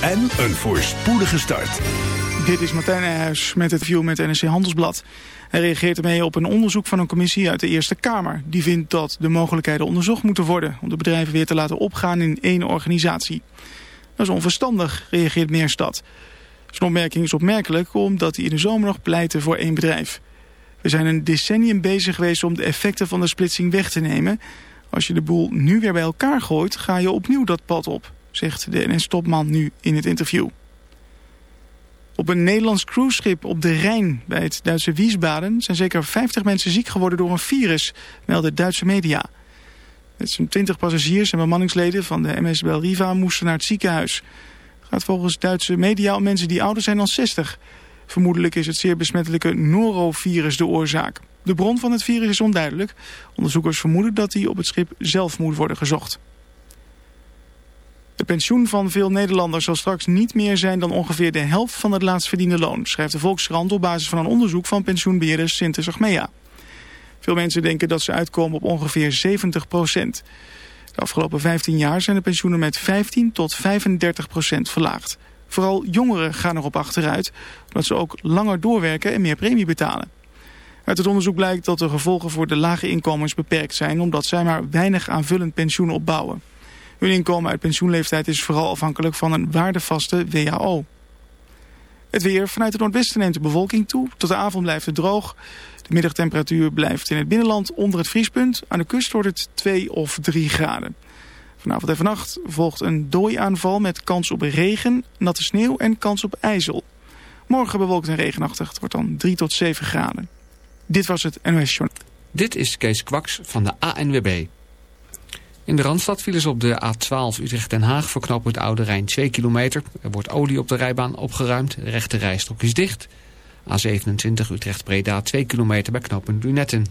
en een voorspoedige start. Dit is Martijn Nijhuis met het view met NRC Handelsblad. Hij reageert ermee op een onderzoek van een commissie uit de Eerste Kamer. Die vindt dat de mogelijkheden onderzocht moeten worden... om de bedrijven weer te laten opgaan in één organisatie. Dat is onverstandig, reageert Meerstad. Zijn opmerking is opmerkelijk omdat hij in de zomer nog pleitte voor één bedrijf. We zijn een decennium bezig geweest om de effecten van de splitsing weg te nemen. Als je de boel nu weer bij elkaar gooit, ga je opnieuw dat pad op, zegt de NS-topman nu in het interview. Op een Nederlands cruiseschip op de Rijn bij het Duitse Wiesbaden zijn zeker 50 mensen ziek geworden door een virus, melden Duitse media. Met zo'n 20 passagiers en bemanningsleden van de MS Belriva moesten naar het ziekenhuis. Het gaat volgens Duitse media om mensen die ouder zijn dan 60. Vermoedelijk is het zeer besmettelijke norovirus de oorzaak. De bron van het virus is onduidelijk. Onderzoekers vermoeden dat hij op het schip zelf moet worden gezocht. Het pensioen van veel Nederlanders zal straks niet meer zijn dan ongeveer de helft van het laatst verdiende loon, schrijft de Volkskrant op basis van een onderzoek van pensioenbeheerder Sintes Achmea. Veel mensen denken dat ze uitkomen op ongeveer 70 procent. De afgelopen 15 jaar zijn de pensioenen met 15 tot 35 procent verlaagd. Vooral jongeren gaan erop achteruit, omdat ze ook langer doorwerken en meer premie betalen. Uit het onderzoek blijkt dat de gevolgen voor de lage inkomens beperkt zijn... omdat zij maar weinig aanvullend pensioen opbouwen. Hun inkomen uit pensioenleeftijd is vooral afhankelijk van een waardevaste WHO. Het weer. Vanuit het noordwesten neemt de bewolking toe. Tot de avond blijft het droog. De middagtemperatuur blijft in het binnenland onder het vriespunt. Aan de kust wordt het 2 of 3 graden. Vanavond en vannacht volgt een dooiaanval met kans op regen, natte sneeuw en kans op ijzel. Morgen bewolkt en regenachtig. Het wordt dan 3 tot 7 graden. Dit was het NOS Journal. Dit is Kees Kwaks van de ANWB. In de Randstad vielen ze op de A12 Utrecht-Den Haag voor knooppunt Oude Rijn 2 kilometer. Er wordt olie op de rijbaan opgeruimd. De rechte rijstok is dicht. A27 Utrecht-Breda 2 kilometer bij knooppunt Lunetten.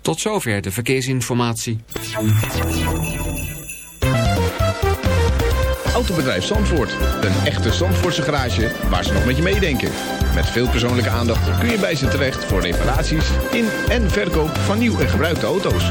Tot zover de verkeersinformatie. Autobedrijf Zandvoort. Een echte Zandvoortse garage waar ze nog met je meedenken. Met veel persoonlijke aandacht kun je bij ze terecht voor reparaties in en verkoop van nieuw en gebruikte auto's.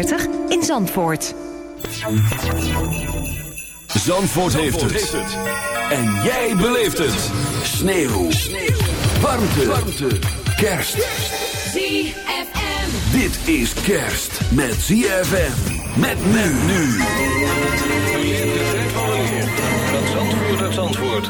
in Zandvoort. Zandvoort, heeft, het. En jij beleeft het. Sneeuw. Warmte. Warmte. Kerst. ZFM. Dit is kerst met ZFM. Met men nu. van Zandvoort uit Zandvoort.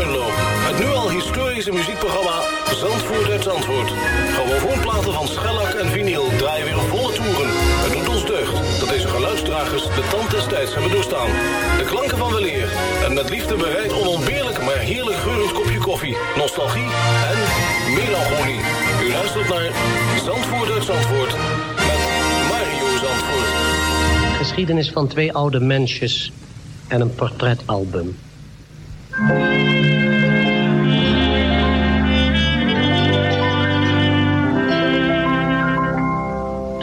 Het nu al historische muziekprogramma Zandvoort uit Zandvoort. Grammofoonplaten van schellak en vinyl draaien weer volle toeren. Het doet ons deugd dat deze geluidsdragers de tand des tijds hebben doorstaan. De klanken van weleer en met liefde bereid onontbeerlijk maar heerlijk geurend kopje koffie, nostalgie en melancholie. U luistert naar Zandvoort uit met Mario Zandvoort. Geschiedenis van twee oude mensjes en een portretalbum.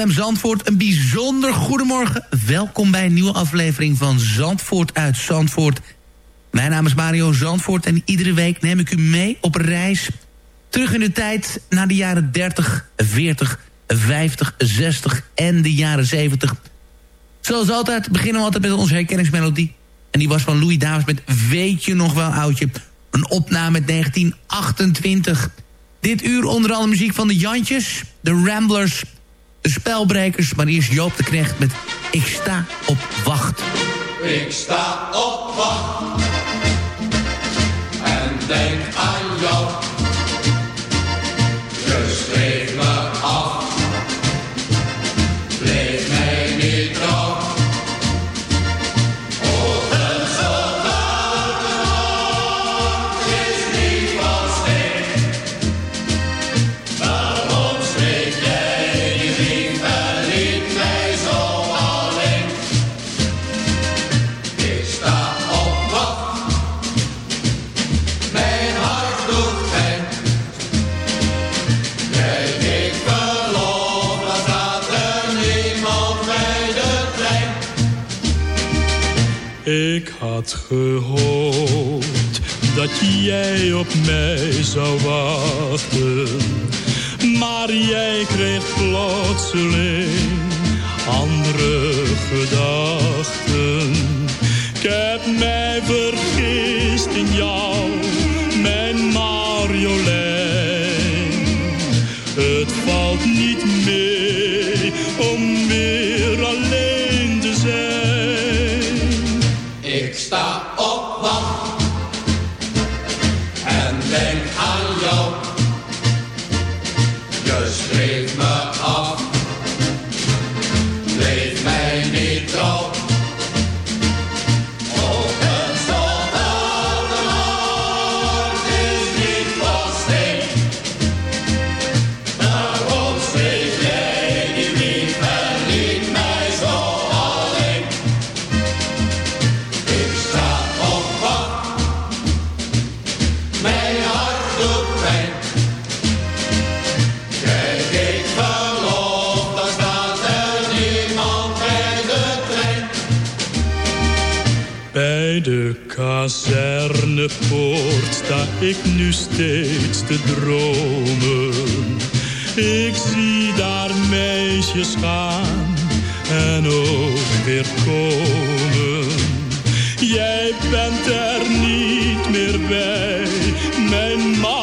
CFM Zandvoort, een bijzonder goedemorgen. Welkom bij een nieuwe aflevering van Zandvoort uit Zandvoort. Mijn naam is Mario Zandvoort en iedere week neem ik u mee op reis... terug in de tijd naar de jaren 30, 40, 50, 60 en de jaren 70. Zoals altijd beginnen we altijd met onze herkenningsmelodie. En die was van Louis Davis met Weet je nog wel oudje? Een opname uit 1928. Dit uur onder andere muziek van de Jantjes, de Ramblers de spelbrekers, maar eerst Joop de Knecht met Ik sta op wacht. Ik sta op wacht en denk aan jou. Je Ik had gehoopt dat jij op mij zou wachten. Maar jij kreeg plotseling andere gedachten. Ik heb mij vergist in jou, mijn Marjolein. Het valt niet mee kazernepoort sta ik nu steeds te dromen. Ik zie daar meisjes gaan en ook weer komen. Jij bent er niet meer bij, mijn Marjolein.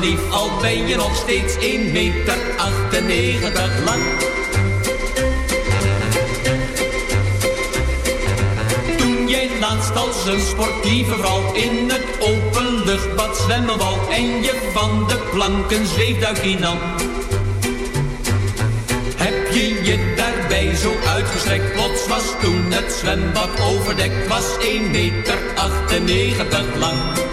Lief, al ben je nog steeds 1 meter 98 lang. Toen jij laatst als een sportieve vrouw in het openluchtbad zwemmen wou en je van de planken zweefduikje nam. Heb je je daarbij zo uitgestrekt, plots was toen het zwembad overdekt, was 1 meter 98 lang.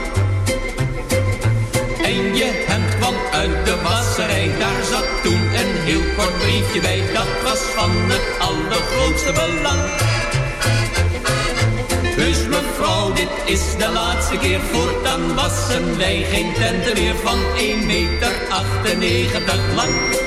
De wasserij, daar zat toen een heel kort briefje bij, dat was van het allergrootste belang. Dus mevrouw, dit is de laatste keer, voortaan wassen wij geen tenten meer van 1 meter 98 lang.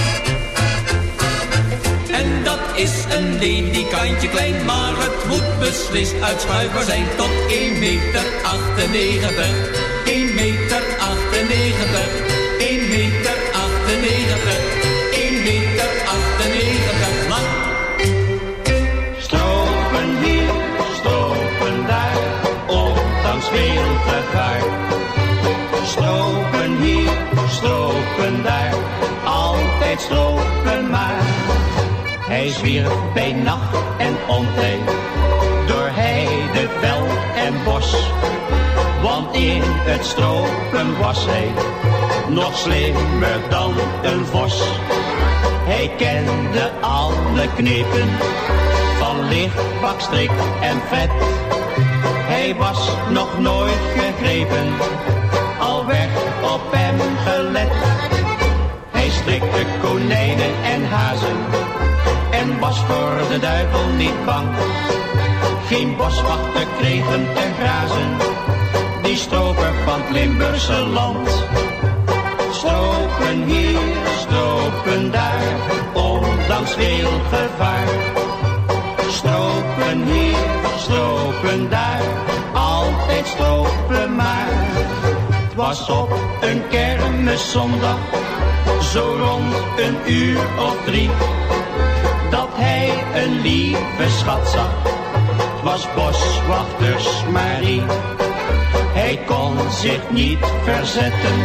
Is een ledikantje klein, maar het moet beslist uitschuifbaar zijn tot 1 meter 98. 1 meter 98, 1 meter 98, 1 meter 98 lang. Stropen hier, stropen daar, ondanks veel gevaar. Stropen hier, stropen daar, altijd stropen maar. Hij zwierf bij nacht en ontij, door heide, veld en bos. Want in het stropen was hij nog slimmer dan een vos. Hij kende alle knepen van licht, bakstrik en vet. Hij was nog nooit gegrepen, al werd op hem gelet. Hij strikte konijnen en hazen en was voor de duivel niet bang. Geen boswachten kregen te grazen, die stroper van het Limburgse land. Stropen hier, stropen daar, ondanks veel gevaar. Stropen hier, stropen daar, altijd stropen maar. Het was op een kermiszondag, zo rond een uur of drie, een lieve schat zag. Was boswachters Marie. Hij kon zich niet verzetten,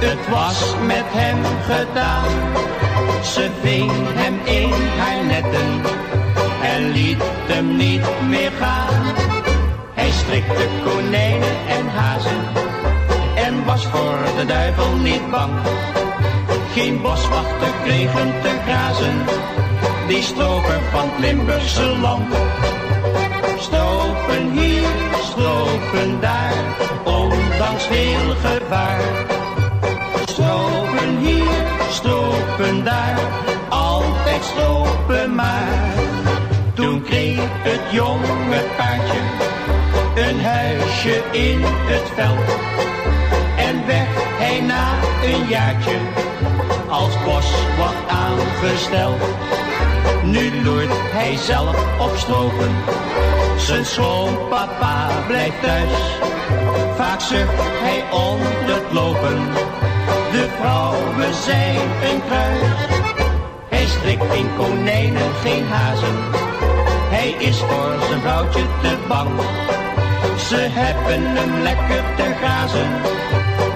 het was met hem gedaan. Ze ving hem in haar netten en liet hem niet meer gaan. Hij strikte konijnen en hazen en was voor de duivel niet bang. Geen boswachter kreeg hem te grazen, die stroper van het Limburgse land. Stropen hier, stropen daar, ondanks veel gevaar. Stropen hier, stropen daar, altijd stropen maar. Toen kreeg het jonge paardje een huisje in het veld. En werd hij na een jaartje als boswacht aangesteld. Nu loert hij zelf op stropen, zijn schoonpapa blijft thuis. Vaak zucht hij onder het lopen, de vrouwen zijn een kruis. Hij strikt geen konijnen, geen hazen, hij is voor zijn vrouwtje te bang. Ze hebben hem lekker te grazen,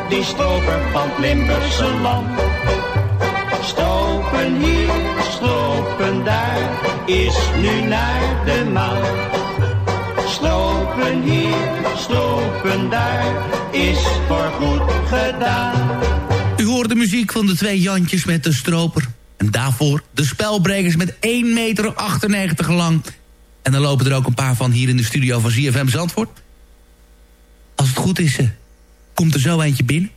die stroper van het Limburgse land. Stropen hier, stropen daar, is nu naar de maan. Stropen hier, stropen daar, is voorgoed gedaan. U hoort de muziek van de twee Jantjes met de stroper. En daarvoor de spelbrekers met 1,98 meter lang. En dan lopen er ook een paar van hier in de studio van ZFM Zandvoort. Als het goed is, eh, komt er zo eentje binnen.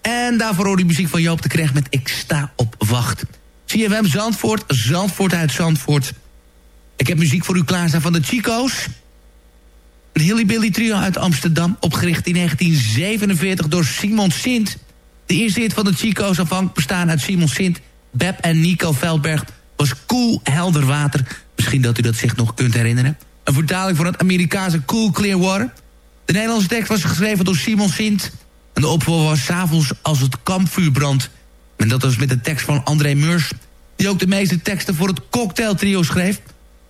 En daarvoor hoor die muziek van Joop de Knecht met Ik sta op wacht. CFM Zandvoort, Zandvoort uit Zandvoort. Ik heb muziek voor u klaarstaan van de Chico's. Een Hillybilly trio uit Amsterdam, opgericht in 1947 door Simon Sint. De eerste hit van de Chico's afhankelijk bestaan uit Simon Sint, Beb en Nico Veldberg... was Cool Helder Water. Misschien dat u dat zich nog kunt herinneren. Een vertaling van het Amerikaanse Cool Clear Water. De Nederlandse tekst was geschreven door Simon Sint... En de opvolger was s'avonds als het kampvuur brandt. En dat was met de tekst van André Meurs... die ook de meeste teksten voor het cocktailtrio schreef.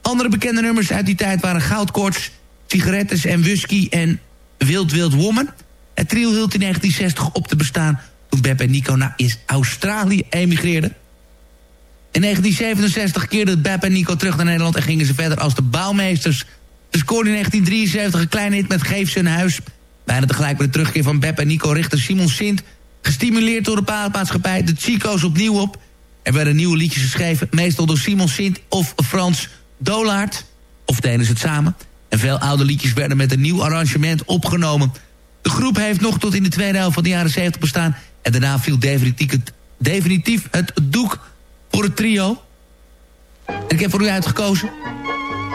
Andere bekende nummers uit die tijd waren Goudkoorts... Sigarettes en Whisky en Wild Wild Woman. Het trio hield in 1960 op te bestaan... toen Beb en Nico naar Australië emigreerden. In 1967 keerden Beb en Nico terug naar Nederland... en gingen ze verder als de bouwmeesters. Ze scoorden in 1973 een kleine hit met Geef ze een huis... Bijna tegelijk met de terugkeer van Beb en Nico richten Simon Sint... gestimuleerd door de plaatmaatschappij de Chico's opnieuw op. Er werden nieuwe liedjes geschreven, meestal door Simon Sint of Frans Dolaert. Of deden ze het samen. En veel oude liedjes werden met een nieuw arrangement opgenomen. De groep heeft nog tot in de tweede helft van de jaren 70 bestaan... en daarna viel definitief het, doek voor het trio. En ik heb voor u uitgekozen...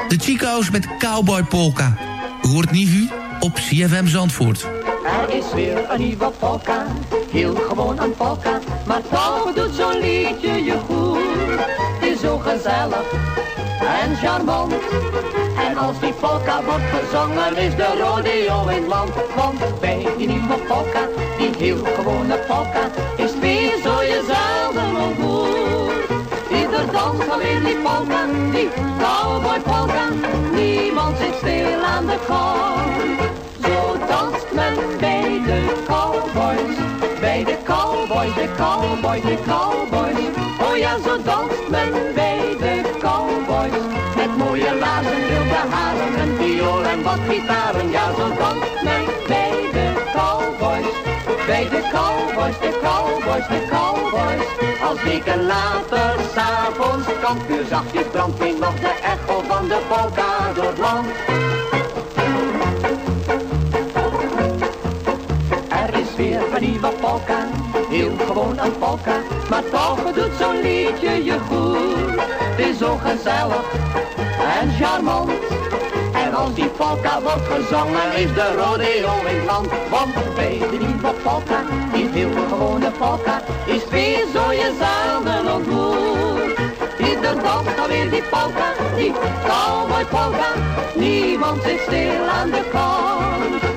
de Chico's met Cowboy Polka. Hoort niet u op CFM Zandvoort. Er is weer een nieuwe polka, heel gewoon een polka. Maar toch doet zo'n liedje je goed. Het is zo gezellig en charmant. En als die polka wordt gezongen is de rodeo in land. Want bij die nieuwe polka, die heel gewone polka, is weer zo je zelden ontmoet. Ieder dans alleen die polka, die cowboy polka. Niemand zit stil aan de kant. Zo danst men bij de cowboys, de cowboys. Oh ja, zo danst men bij de cowboys. Met mooie lazen, wilde haren, een viool en wat gitaren. Ja, zo danst men bij de cowboys. Bij de cowboys, de cowboys, de cowboys. Als weken later, s'avonds, kampvuur zachtjes brandt, klinkt nog de echo van de polka door het land. Er is weer een nieuwe polka, heel gewoon een polka. Maar toch doet zo'n liedje je goed. Het is zo gezellig en charmant. En Als die polka wordt gezongen is de rodeo in land. Want bij de nieuwe polka, die veel gewone polka, is weer zo je zaden ontmoet. Ieder danst alweer die polka, die cowboy polka. Niemand zit stil aan de kant.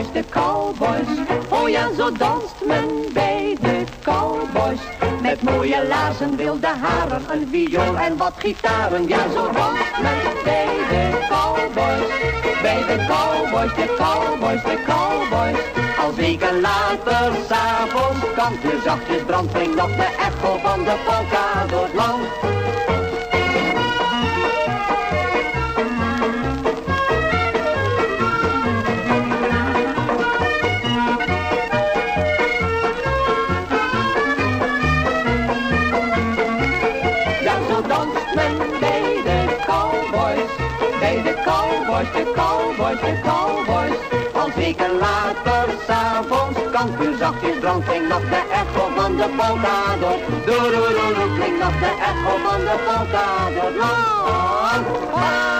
Cowboys, de cowboys. Oh ja, zo danst men bij de cowboys. Met mooie lazen, wilde haren, een viool en wat gitaren. Ja, zo danst men bij de cowboys. Bij de cowboys, de cowboys, de cowboys. Als weken later, s'avonds, kampje zachtjes brandt, brengt nog de echo van de polka door het land. Zachtjes brandt, klinkt de echo van de polka door. Doeroeroeroe, klinkt nog de echo van de polka door. Land.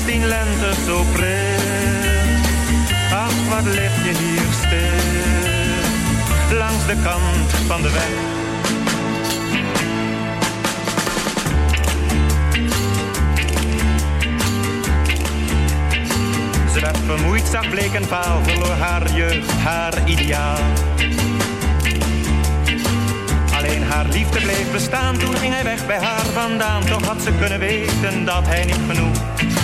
Zestien lente zo pril. Ach, wat lig je hier stil, langs de kant van de weg. Ze werd vermoeid, zag bleek en vaal, verloor haar jeugd, haar ideaal. Alleen haar liefde bleef bestaan, toen ging hij weg bij haar vandaan. Toch had ze kunnen weten dat hij niet genoeg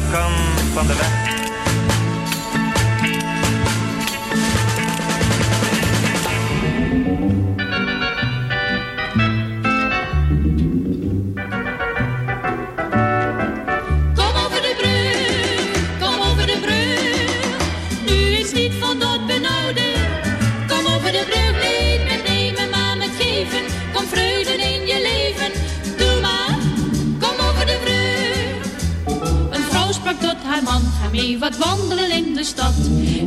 de kant van de weg. Wat wandelen in de stad.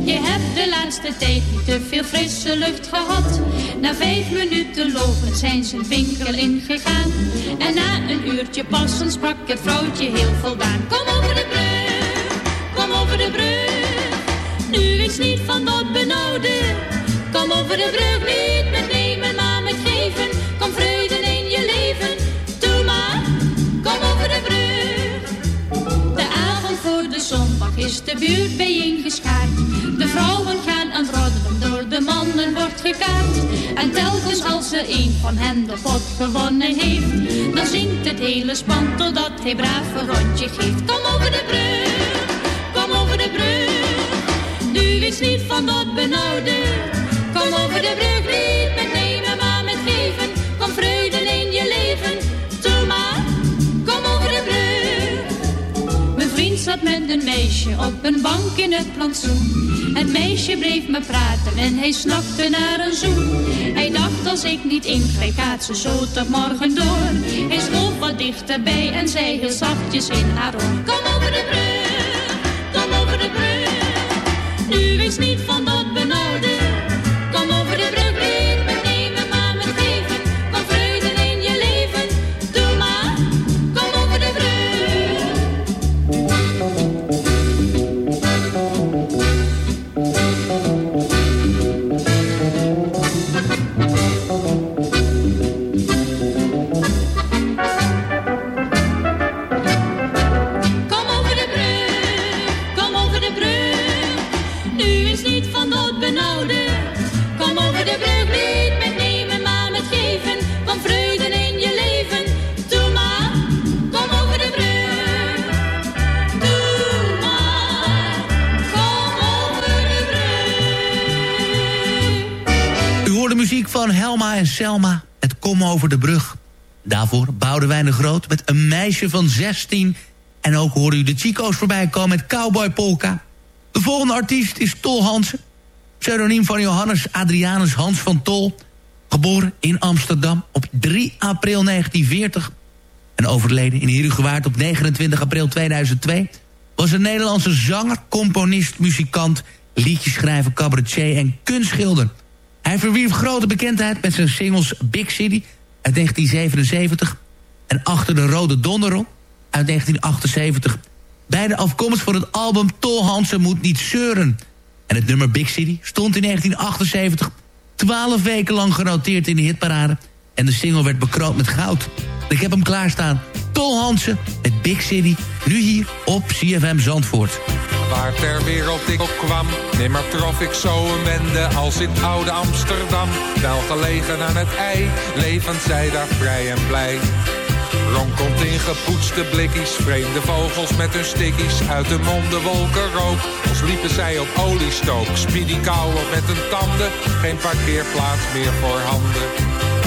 Je hebt de laatste tijd niet te veel frisse lucht gehad. Na vijf minuten lopen zijn ze een winkel ingegaan. En na een uurtje passen sprak het vrouwtje heel voldaan. Kom over de brug, kom over de brug. Nu is niet van dat benauwde. de brug is de buurt bijeengeschaard. De vrouwen gaan aan roddelen, door de mannen wordt gekaart. En telkens als er een van hen de pot gewonnen heeft, dan zingt het hele span totdat hij braaf een rondje geeft. Kom over de brug, kom over de brug. Nu is niet van dat benauwde. Kom over de brug, met een meisje op een bank in het plantsoen. Het meisje bleef me praten en hij snakte naar een zoen. Hij dacht als ik niet ingreep, gaat ze zo tot morgen door. Hij schoof wat dichterbij en zei heel zachtjes in haar oor. Kom over de brug, kom over de brug. Nu is niet van Selma. Het Kom over de brug. Daarvoor Boudewijn de Groot met een meisje van 16. En ook hoorde u de Chico's voorbij komen met Cowboy Polka. De volgende artiest is Tol Hansen. Pseudoniem van Johannes Adrianus Hans van Tol. Geboren in Amsterdam op 3 april 1940. En overleden in Herugewaard op 29 april 2002. Was een Nederlandse zanger, componist, muzikant... liedjeschrijver, cabaretier en kunstschilder. Hij verwierf grote bekendheid met zijn singles Big City uit 1977... en Achter de Rode Donderong uit 1978. Beide afkomst voor het album Tol Hansen moet niet zeuren. En het nummer Big City stond in 1978... 12 weken lang genoteerd in de hitparade... en de single werd bekroond met goud. Ik heb hem klaarstaan. Tol Hansen met Big City, nu hier op CFM Zandvoort. Waar ter wereld ik ook kwam, nimmer trof ik zo een wende als in oude Amsterdam. Wel gelegen aan het ei, levend zij daar vrij en blij. Ronkelt in gepoetste blikjes, vreemde vogels met hun stickies. Uit de monden wolken rook, als liepen zij op oliestook. Speedy kauwen met hun tanden, geen parkeerplaats meer voor handen.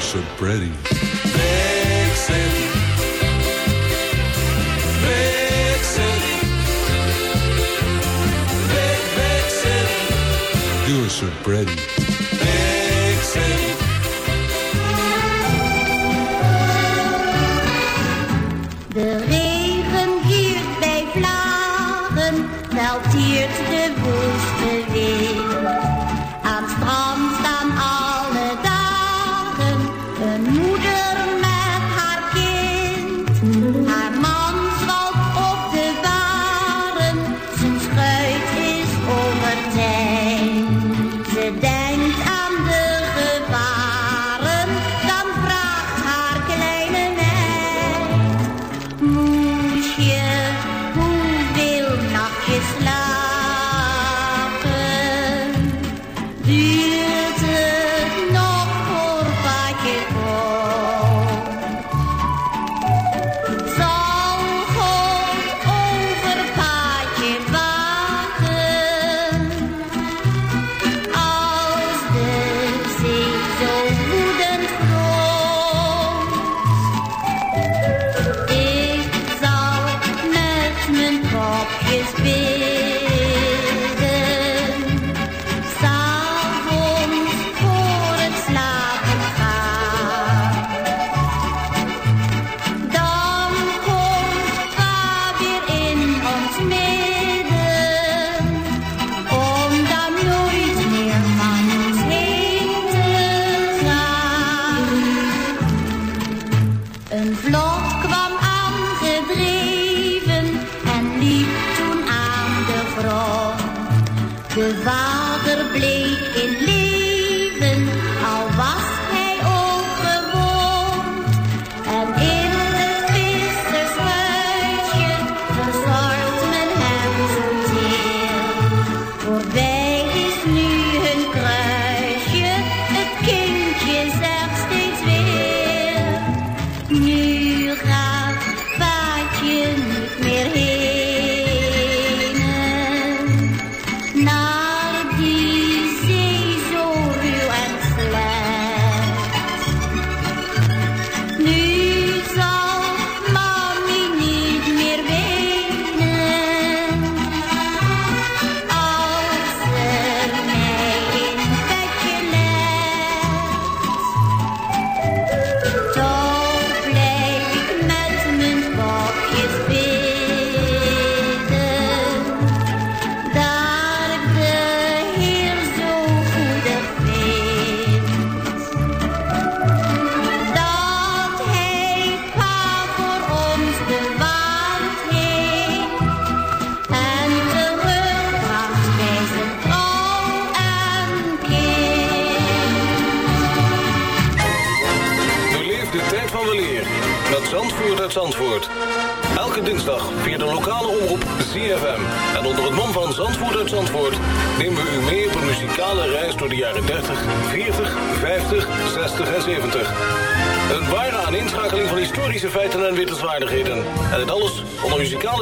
You're so pretty. Big City. Big City. Big, big city. You're so pretty. Big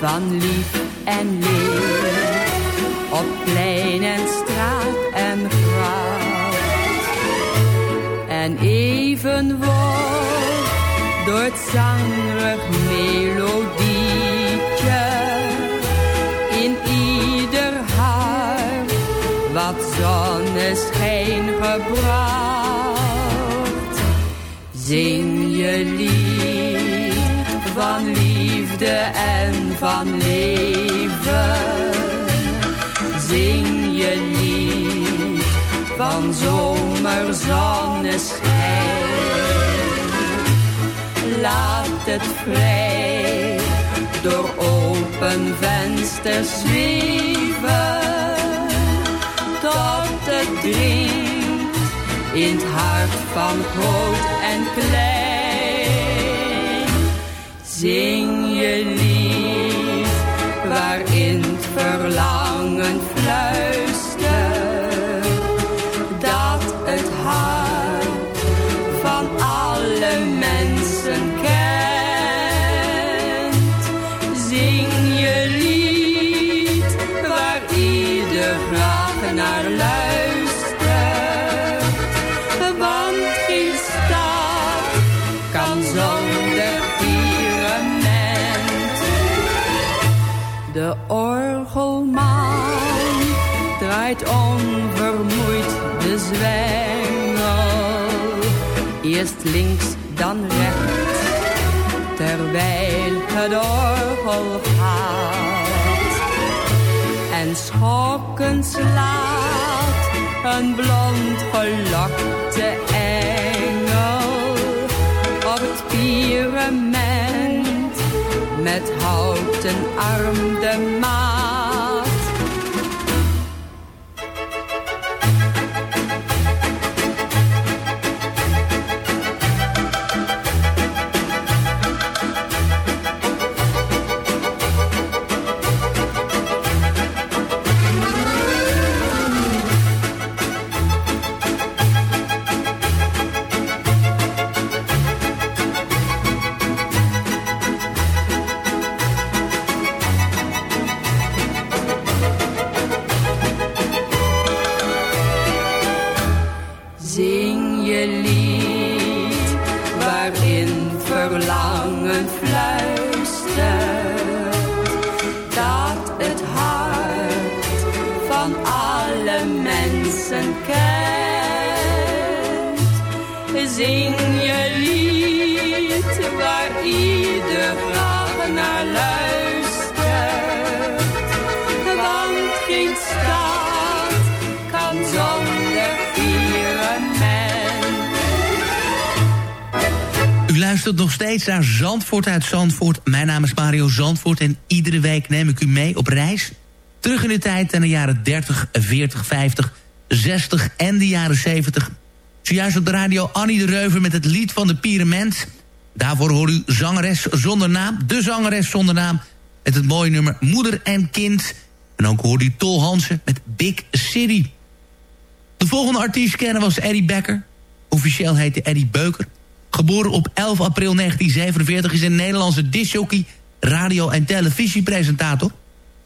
van lief en leed. Op plein en straat en gracht. En even door het zangrig melodietje in ieder hart wat zonneschijn gebracht. Zing je van en van leven. Zing je lied van zomerzonneschijn. Laat het vrij door open vensters zweven. Tot het dringt in het hart van groot en klein. Zing je lied waarin het verlangen fluistert. Draait onvermoeid de zwengel. Eerst links, dan rechts, terwijl het orgel gaat. En schokken slaat een blond gelokte engel op het pirament met houten arm de. Zandvoort uit Zandvoort. Mijn naam is Mario Zandvoort en iedere week neem ik u mee op reis. Terug in de tijd aan de jaren 30, 40, 50, 60 en de jaren 70. Zojuist op de radio Annie de Reuver met het lied van de Pyramid. Daarvoor hoor u zangeres zonder naam, de zangeres zonder naam... met het mooie nummer Moeder en Kind. En ook hoorde u Tol Hansen met Big City. De volgende artiest kennen was Eddie Becker. Officieel heette Eddie Beuker. Geboren op 11 april 1947 is een Nederlandse discjockey, radio- en televisiepresentator.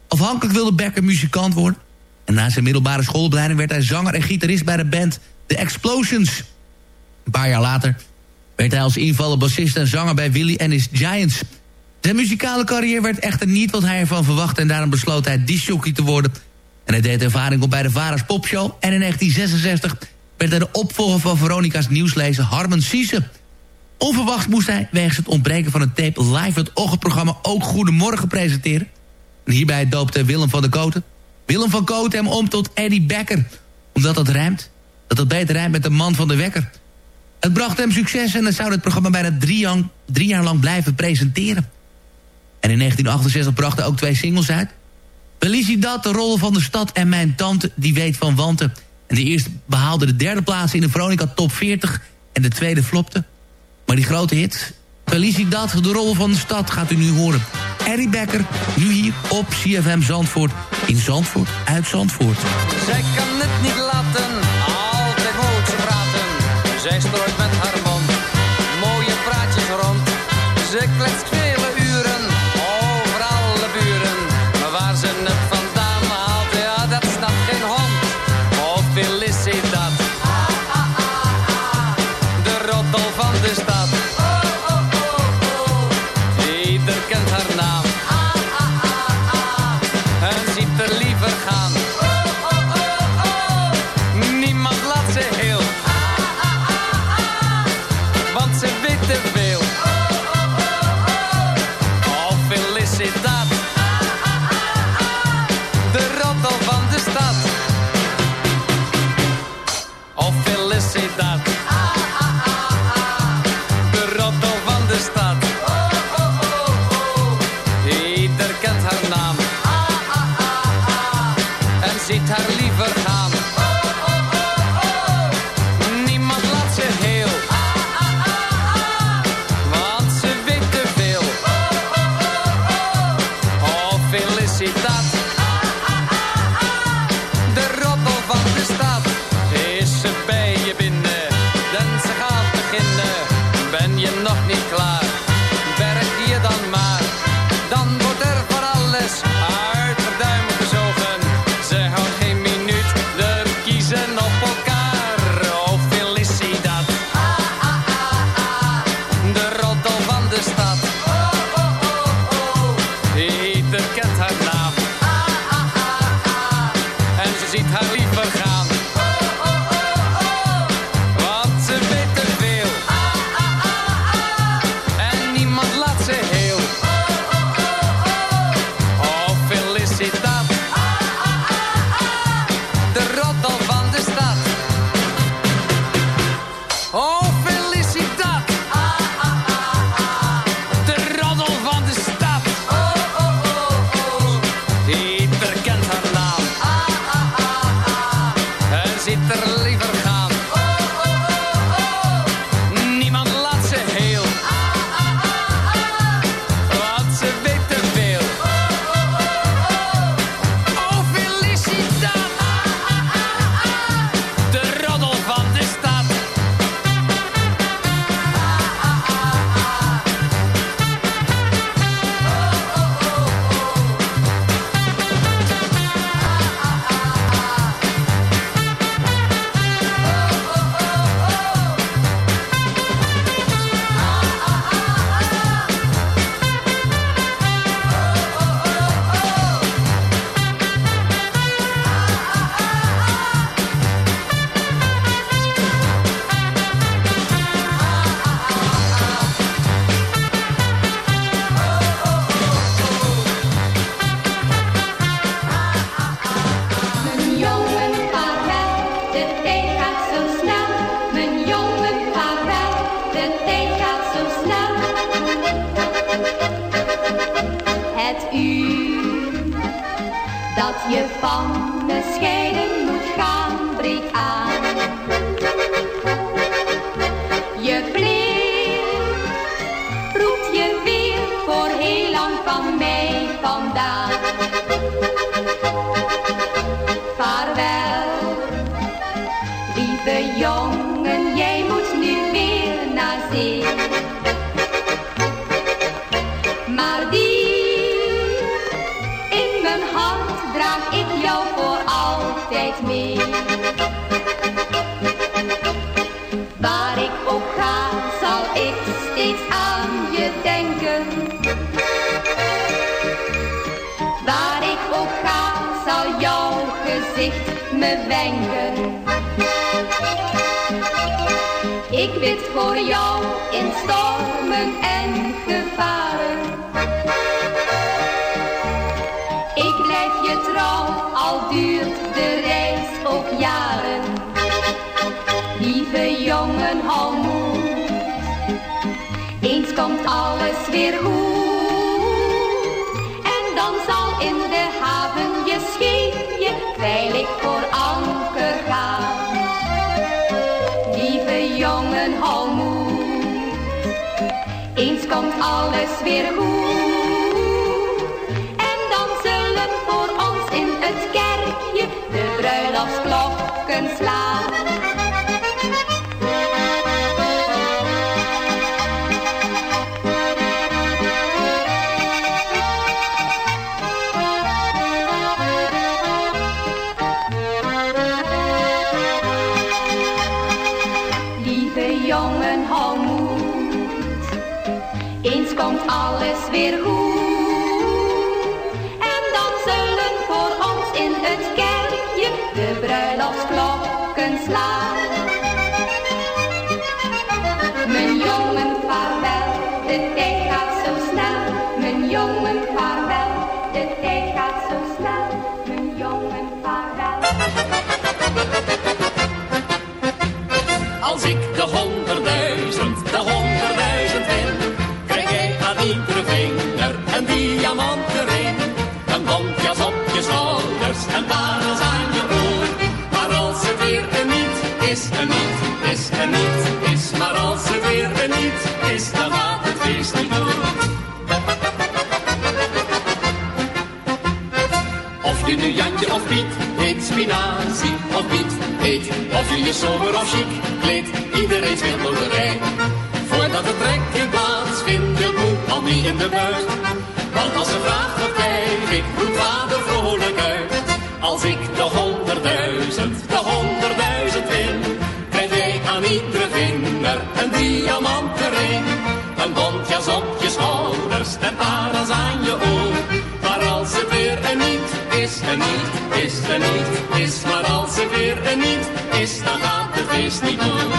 Afhankelijk wilde Becker muzikant worden. En na zijn middelbare schoolopleiding werd hij zanger en gitarist bij de band The Explosions. Een paar jaar later werd hij als invaller bassist en zanger bij Willy and His Giants. Zijn muzikale carrière werd echter niet wat hij ervan verwachtte... en daarom besloot hij discjockey te worden. En hij deed ervaring op bij de Varas Popshow. En in 1966 werd hij de opvolger van Veronica's nieuwslezer Harmon Siese. Onverwacht moest hij wegens het ontbreken van een tape live het ochtendprogramma Ook Goedemorgen presenteren. En hierbij doopte Willem van der Koten. Willem van Koten hem om tot Eddie Becker. Omdat dat rijmt. Dat het beter rijmt met de man van de wekker. Het bracht hem succes en hij zou het programma bijna drie jaar, lang blijven presenteren. En in 1968 bracht hij ook twee singles uit. Felicidad, de rol van de stad en mijn tante, die weet van wanten. En de eerste behaalde de derde plaats in de Veronica Top 40 en de tweede flopte. Maar die grote hit, Felicitat, de rol van de stad, gaat u nu horen. Harry Becker, nu hier op CFM Zandvoort. In Zandvoort, uit Zandvoort. Zij kan het niet laten, altijd goed ze praten. Zij strooit met haar mond, mooie praatjes rond. Ze kletst de reis op jaren. Lieve jongen, hou moed. Eens komt alles weer goed. En dan zal in de haven je scheepje veilig voor anker gaan. Lieve jongen, hou moed. Eens komt alles weer goed. And love. Je sober of chic kleedt, iedereen speelt loterij. Voordat het trekken plaatsvindt, wil moe al niet in de buurt. Want als ze vraagt wat krijg ik, roept vader vrolijk uit. Als ik de honderdduizend, de honderdduizend win, krijg jij aan iedere vinger een diamanten ring. Een bontjas op je schouders en parels aan je oor. Maar als het weer een niet is, een niet is, een niet is. Maar het weer een niet is, dan gaat het feest niet door.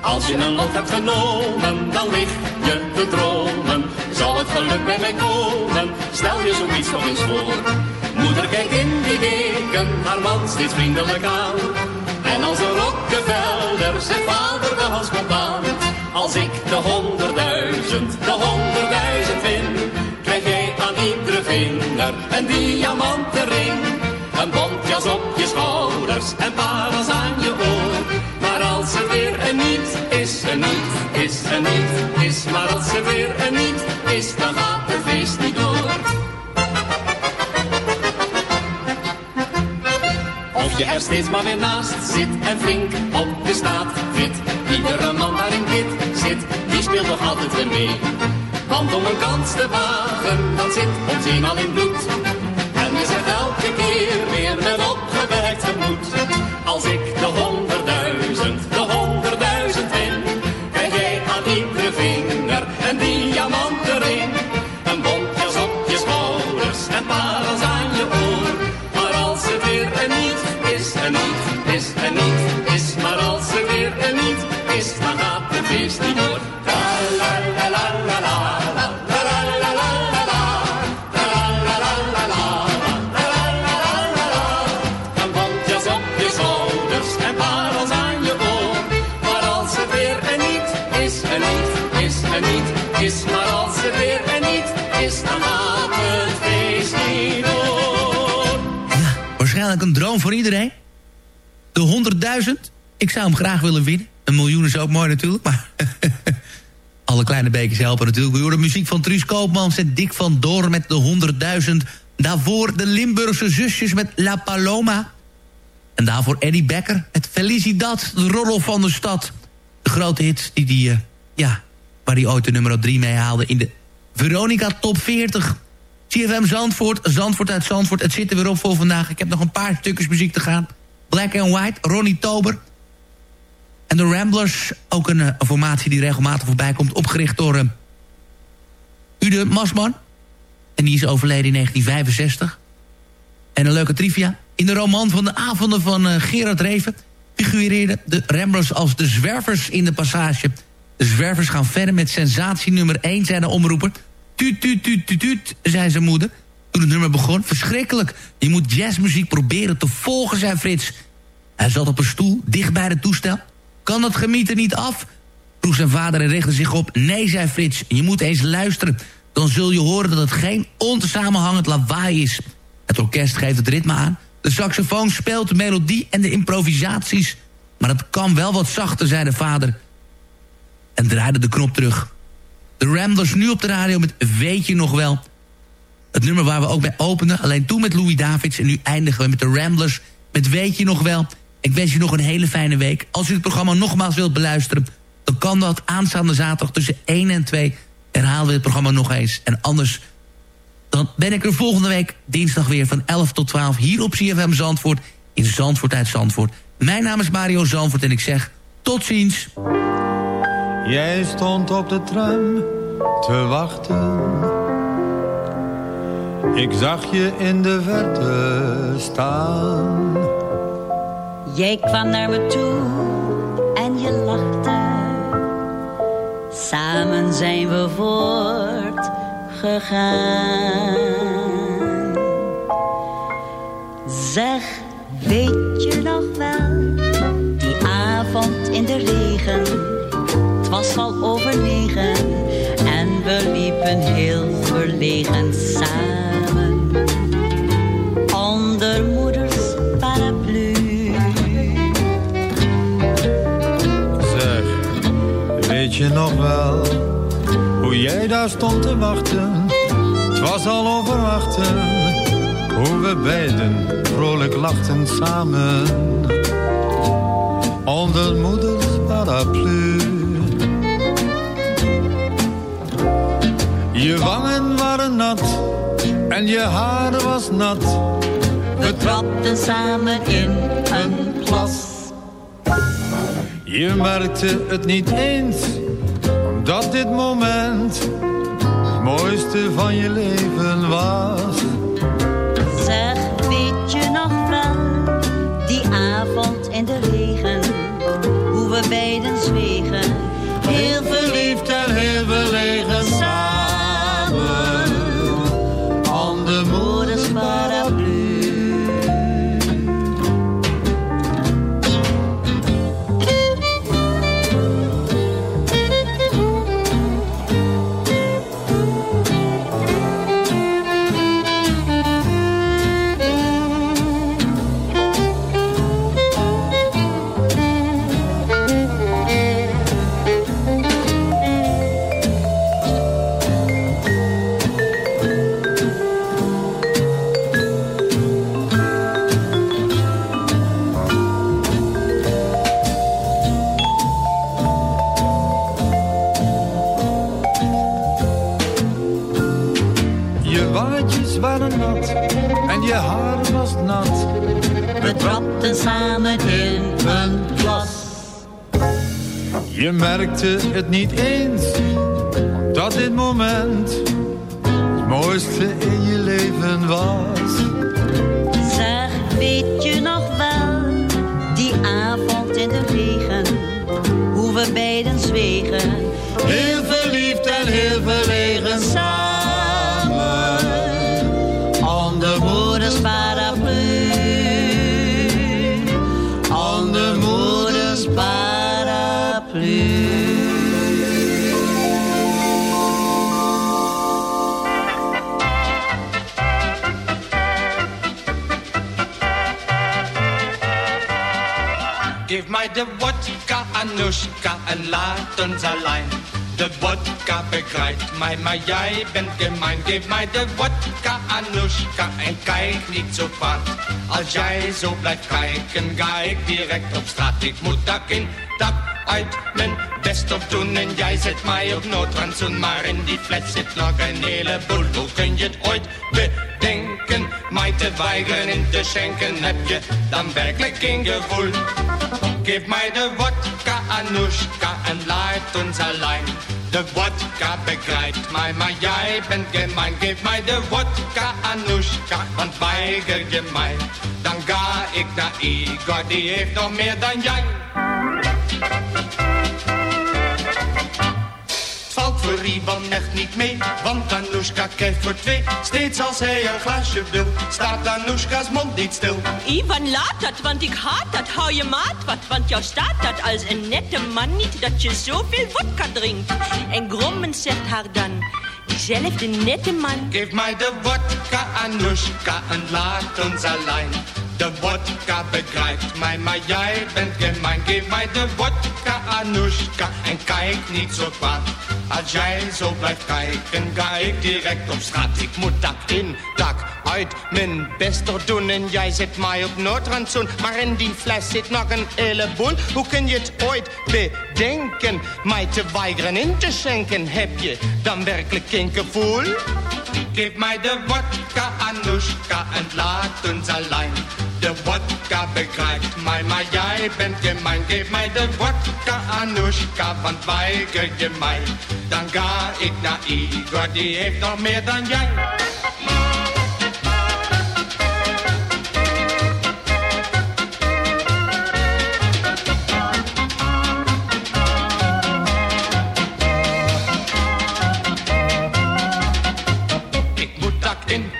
Als je een lot hebt genomen, dan lig je te dromen. Zal het geluk bij mij komen? Stel je zoiets nog eens voor. Moeder kijkt in die weken haar man steeds vriendelijk aan. En als een Rockefeller zegt vader de hals komt. Als ik de honderdduizend, de honderdduizend win, krijg jij aan iedere vinger een diamanten ring. Een bontjas op je schouders en parels aan je oor. Maar als het weer een niet is, een niet is, een niet is. Maar als het weer een niet is, dan gaat het feest niet door. Of je er steeds maar weer naast zit en flink op de staat fit. Iedere man waarin dit zit, die speelt nog altijd weer mee. Want om een kans te wagen, dat zit ons eenmaal in bloed. En je zegt elke keer weer met opgewerkt gemoed. Als ik de De 100.000. Ik zou hem graag willen winnen. Een miljoen is ook mooi natuurlijk, maar... Alle kleine bekers helpen natuurlijk. We horen muziek van Truus Koopmans en Dick van Door met de 100.000. Daarvoor de Limburgse zusjes met La Paloma. En daarvoor Eddie Becker met Felicidad, de roddel van de stad. De grote hits die die, eh, ja, waar hij ooit de nummer 3 mee haalde in de Veronica Top 40. CFM Zandvoort, Zandvoort uit Zandvoort. Het zit er weer op voor vandaag. Ik heb nog een paar stukjes muziek te gaan. Black and White, Ronnie Tober. En de Ramblers, ook een, eh, een formatie die regelmatig voorbij komt. Opgericht door uh, Ude Masman. En die is overleden in 1965. En een leuke trivia. In de roman van de avonden van eh, Gerard Reven... figureerden de Ramblers als de zwervers in de passage. De zwervers gaan verder met sensatie nummer 1, zei de omroeper. Tuut, tuut, zei zijn moeder. Toen het nummer begon, verschrikkelijk. Je moet jazzmuziek proberen te volgen, zei Frits. Hij zat op een stoel, dicht bij het toestel. Kan dat gemieten niet af? Vroeg zijn vader en richtte zich op. Nee, zei Frits, je moet eens luisteren. Dan zul je horen dat het geen onsamenhangend lawaai is. Het orkest geeft het ritme aan. De saxofoon speelt de melodie en de improvisaties. Maar het kan wel wat zachter, zei de vader. En draaide de knop terug. De Ramblers nu op de radio met Weet je nog wel... Het nummer waar we ook bij openen. Alleen toen met Louis Davids. En nu eindigen we met de Ramblers. Met Weet je nog wel. Ik wens je nog een hele fijne week. Als u het programma nogmaals wilt beluisteren... dan kan dat aanstaande zaterdag tussen 1 en 2. Herhalen we het programma nog eens. En anders dan ben ik er volgende week dinsdag weer van 11 tot 12... hier op CFM Zandvoort in Zandvoort uit Zandvoort. Mijn naam is Mario Zandvoort en ik zeg tot ziens. Jij stond op de tram te wachten. Ik zag je in de verte staan. Jij kwam naar me toe en je lachte. Samen zijn we voortgegaan. Zeg, weet je nog wel, die avond in de regen. Was al over negen en we liepen heel verlegen samen. Onder moeders paraplu. Zeg, weet je nog wel hoe jij daar stond te wachten? Het was al over achten, hoe we beiden vrolijk lachten samen. Onder moeders paraplu. Je wangen waren nat en je haar was nat. We trapten samen in een plas. Je merkte het niet eens, omdat dit moment het mooiste van je leven was. Het niet eens, dat dit moment En laat ons alleen. De wodka begrijpt mij, maar jij bent gemein. Geef mij de wodka, Anushka, en kijk niet zo kwaad. Als jij zo blijft kijken, ga ik direct op straat. Ik moet dak in, dak uit, mijn best op doen. En jij zet mij op noodrandzoen, maar in die fles zit nog een heleboel. Hoe kun je het ooit bedenken, mij te weigeren in te schenken? Heb je dan werkelijk geen gevoel? Geef mij de wodka, Anushka, en laat ons alleen. De wodka begrijpt mij, maar jij bent gemein. Geef mij de wodka, Anushka, want weiger je mij. Dan ga ik naar Igor, die heeft nog meer dan jij. Ivan echt niet mee, want Anushka krijgt voor twee. Steeds als hij een glaasje wil, staat Anushka's mond niet stil. Ivan, laat dat, want ik haat dat. Hou je maat wat, want jou staat dat als een nette man niet... dat je zoveel vodka drinkt. En Grommen zegt haar dan, diezelfde nette man... Geef mij de wodka, Anushka, en laat ons alleen. De wodka begrijpt mij, maar jij bent gemein. Geef mij de wodka, Anushka, en kijk niet zo kwaad. Als jij zo blijft kijken, ga ik direct op straat. Ik moet dak in, dak uit, mijn best doen. En jij zet mij op noodrandzoen. Maar in die fles zit nog een heleboel. Hoe kun je het ooit bedenken? Mij te weigeren in te schenken. Heb je dan werkelijk geen gevoel? Geef mij de wodka, Anushka, en laat ons alleen. De wodka begrijpt mij, maar jij bent gemein. Geef mij de wodka, Anushka, want weiger je mij. Dan ga ik naar Igor, die heeft nog meer dan jij. Ik moet in,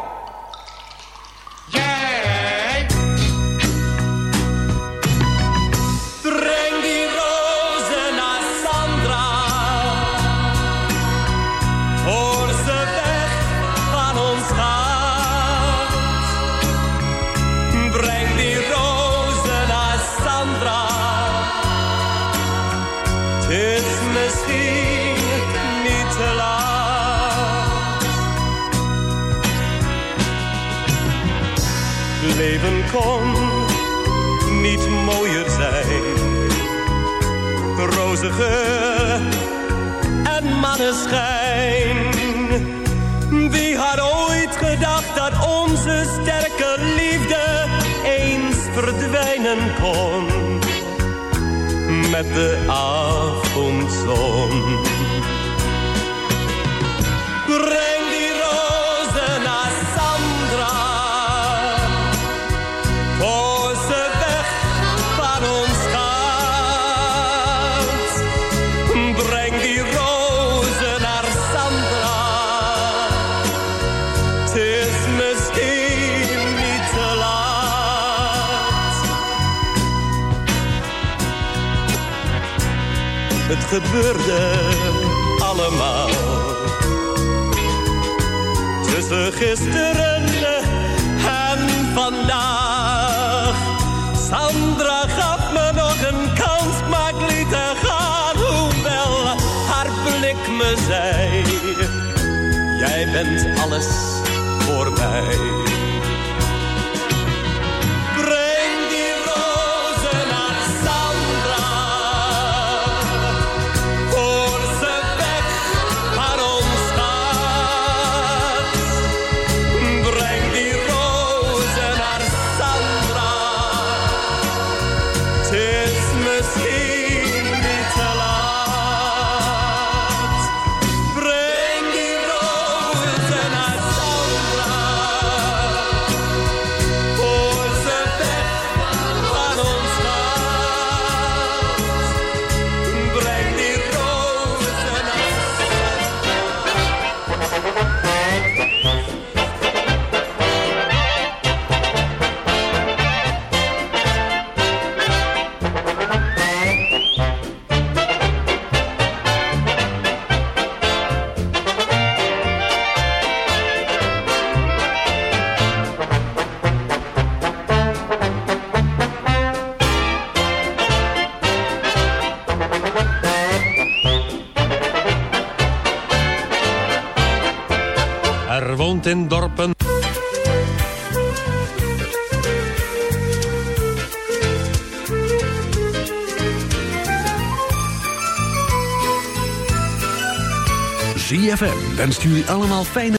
kon niet mooier zijn. Roze geur en maneschijn. Wie had ooit gedacht dat onze sterke liefde eens verdwijnen kon? Met de avondzon. Het gebeurde allemaal tussen gisteren en vandaag. Sandra gaf me nog een kans, maar ik liet haar gaan. Hoewel haar blik me zei, jij bent alles voor mij. Woont in dorpen. ZFM wenst jullie allemaal fijne...